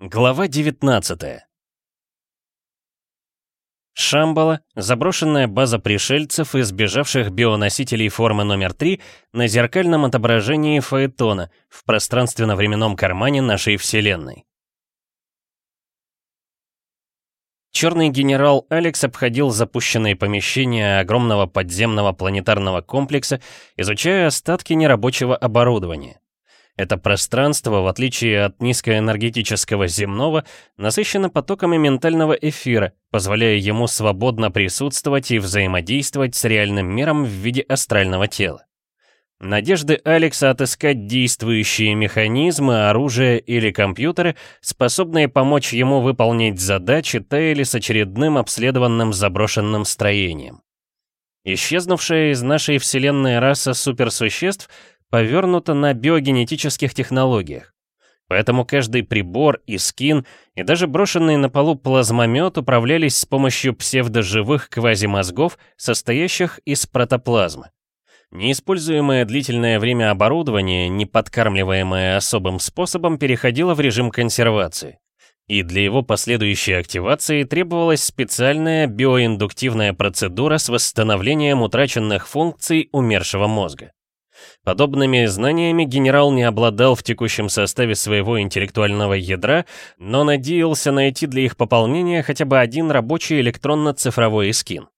Глава 19 Шамбала — заброшенная база пришельцев, избежавших бионосителей формы номер 3 на зеркальном отображении Фаэтона в пространственно-временном кармане нашей Вселенной. Черный генерал Алекс обходил запущенные помещения огромного подземного планетарного комплекса, изучая остатки нерабочего оборудования. Это пространство, в отличие от низкоэнергетического земного, насыщено потоками ментального эфира, позволяя ему свободно присутствовать и взаимодействовать с реальным миром в виде астрального тела. Надежды Алекса отыскать действующие механизмы, оружие или компьютеры, способные помочь ему выполнить задачи, таяли с очередным обследованным заброшенным строением. Исчезнувшая из нашей Вселенной раса суперсуществ повернута на биогенетических технологиях. Поэтому каждый прибор и скин, и даже брошенный на полу плазмомет управлялись с помощью псевдоживых квазимозгов, состоящих из протоплазмы. Неиспользуемое длительное время оборудование, не подкармливаемое особым способом, переходило в режим консервации. И для его последующей активации требовалась специальная биоиндуктивная процедура с восстановлением утраченных функций умершего мозга. Подобными знаниями генерал не обладал в текущем составе своего интеллектуального ядра, но надеялся найти для их пополнения хотя бы один рабочий электронно-цифровой эскин.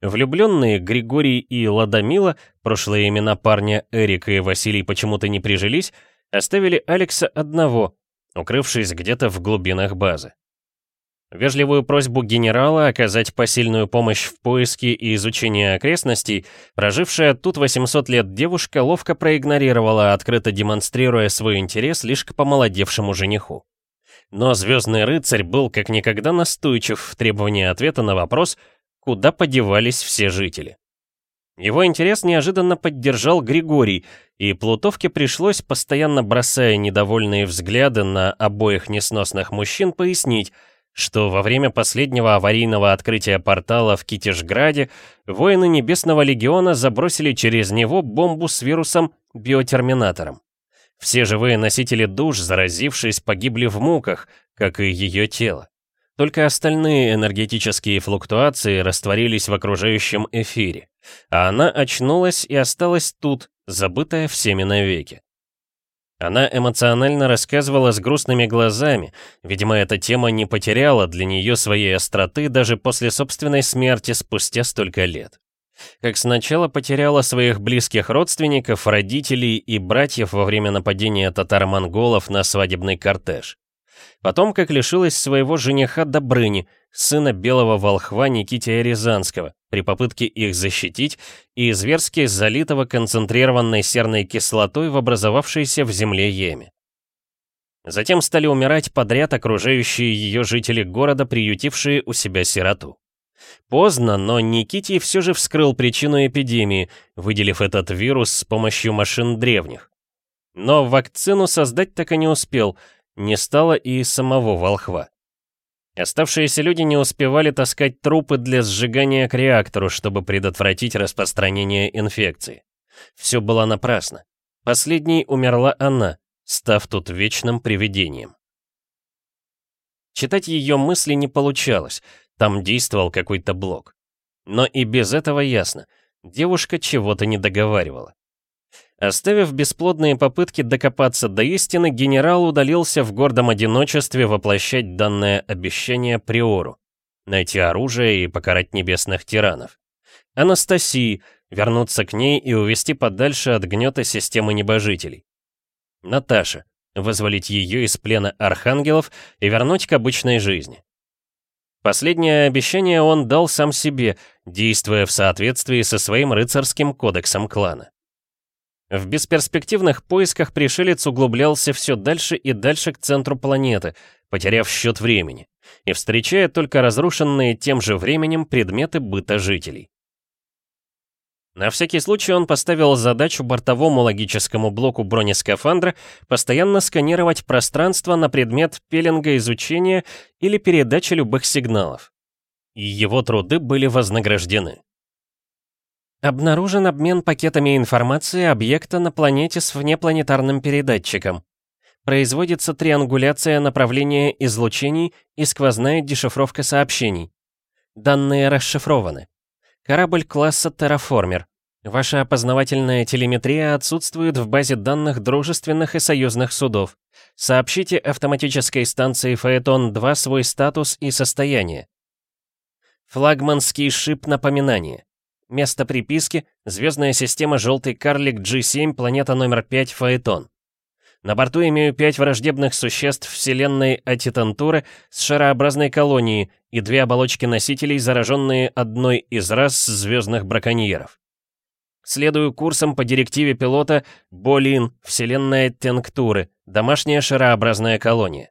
Влюбленные Григорий и Ладомила, прошлые имена парня Эрик и Василий почему-то не прижились, оставили Алекса одного, укрывшись где-то в глубинах базы. Вежливую просьбу генерала оказать посильную помощь в поиске и изучении окрестностей, прожившая тут 800 лет девушка ловко проигнорировала, открыто демонстрируя свой интерес лишь к помолодевшему жениху. Но Звездный рыцарь был как никогда настойчив в требовании ответа на вопрос, куда подевались все жители. Его интерес неожиданно поддержал Григорий, и Плутовке пришлось, постоянно бросая недовольные взгляды на обоих несносных мужчин, пояснить, что во время последнего аварийного открытия портала в Китежграде воины Небесного Легиона забросили через него бомбу с вирусом-биотерминатором. Все живые носители душ, заразившись, погибли в муках, как и ее тело. Только остальные энергетические флуктуации растворились в окружающем эфире, а она очнулась и осталась тут, забытая всеми навеки. Она эмоционально рассказывала с грустными глазами, видимо, эта тема не потеряла для нее своей остроты даже после собственной смерти спустя столько лет. Как сначала потеряла своих близких родственников, родителей и братьев во время нападения татаро-монголов на свадебный кортеж. Потом, как лишилась своего жениха Добрыни, сына белого волхва Никития Рязанского, при попытке их защитить, и зверски залитого концентрированной серной кислотой в образовавшейся в земле яме. Затем стали умирать подряд окружающие ее жители города, приютившие у себя сироту. Поздно, но Никитий все же вскрыл причину эпидемии, выделив этот вирус с помощью машин древних. Но вакцину создать так и не успел, не стало и самого волхва. Оставшиеся люди не успевали таскать трупы для сжигания к реактору, чтобы предотвратить распространение инфекции. Все было напрасно. Последней умерла она, став тут вечным привидением. Читать ее мысли не получалось, там действовал какой-то блок. Но и без этого ясно, девушка чего-то не договаривала. Оставив бесплодные попытки докопаться до истины, генерал удалился в гордом одиночестве воплощать данное обещание Приору. Найти оружие и покарать небесных тиранов. Анастасии, вернуться к ней и увести подальше от гнета системы небожителей. Наташа, вызволить ее из плена архангелов и вернуть к обычной жизни. Последнее обещание он дал сам себе, действуя в соответствии со своим рыцарским кодексом клана. В бесперспективных поисках пришелец углублялся все дальше и дальше к центру планеты, потеряв счет времени, и встречая только разрушенные тем же временем предметы быта жителей. На всякий случай он поставил задачу бортовому логическому блоку бронескафандра постоянно сканировать пространство на предмет пеленга изучения или передачи любых сигналов. И его труды были вознаграждены. Обнаружен обмен пакетами информации объекта на планете с внепланетарным передатчиком. Производится триангуляция направления излучений и сквозная дешифровка сообщений. Данные расшифрованы. Корабль класса «Терраформер». Ваша опознавательная телеметрия отсутствует в базе данных дружественных и союзных судов. Сообщите автоматической станции «Фаэтон-2» свой статус и состояние. Флагманский шип напоминания. Место приписки — звездная система «Желтый карлик G7», планета номер 5, Фаэтон. На борту имею пять враждебных существ вселенной Атитантуры с шарообразной колонией и две оболочки носителей, зараженные одной из рас звездных браконьеров. Следую курсом по директиве пилота Болин, вселенная Тенктуры, домашняя шарообразная колония.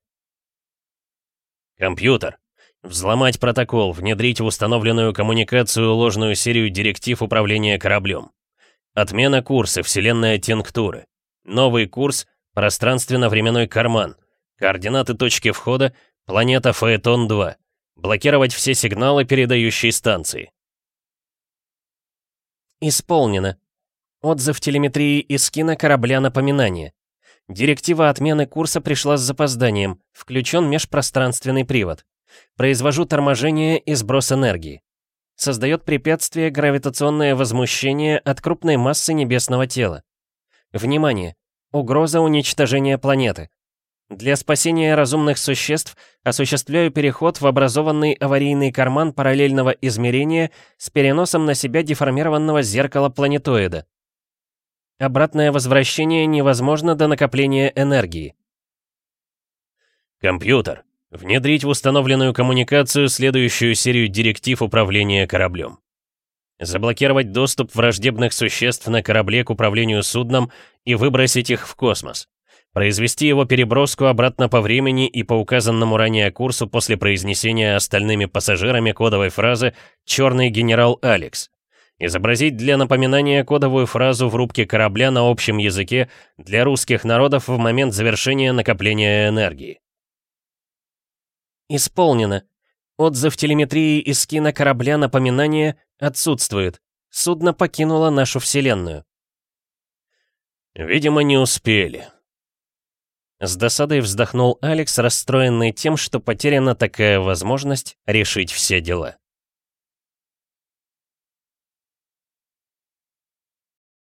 Компьютер. Взломать протокол, внедрить в установленную коммуникацию ложную серию директив управления кораблем. Отмена курса вселенная Тенктуры. Новый курс пространственно-временной карман. Координаты точки входа планета Фаэтон-2. Блокировать все сигналы передающей станции. Исполнено. Отзыв телеметрии из кино корабля напоминание. Директива отмены курса пришла с запозданием. Включен межпространственный привод. Произвожу торможение и сброс энергии. Создает препятствие гравитационное возмущение от крупной массы небесного тела. Внимание! Угроза уничтожения планеты. Для спасения разумных существ осуществляю переход в образованный аварийный карман параллельного измерения с переносом на себя деформированного зеркала планетоида. Обратное возвращение невозможно до накопления энергии. Компьютер. Внедрить в установленную коммуникацию следующую серию директив управления кораблем. Заблокировать доступ враждебных существ на корабле к управлению судном и выбросить их в космос произвести его переброску обратно по времени и по указанному ранее курсу после произнесения остальными пассажирами кодовой фразы «Черный генерал Алекс». Изобразить для напоминания кодовую фразу в рубке корабля на общем языке для русских народов в момент завершения накопления энергии. Исполнено. Отзыв телеметрии из кино корабля напоминания отсутствует. Судно покинуло нашу Вселенную. Видимо, не успели. С досадой вздохнул Алекс, расстроенный тем, что потеряна такая возможность решить все дела.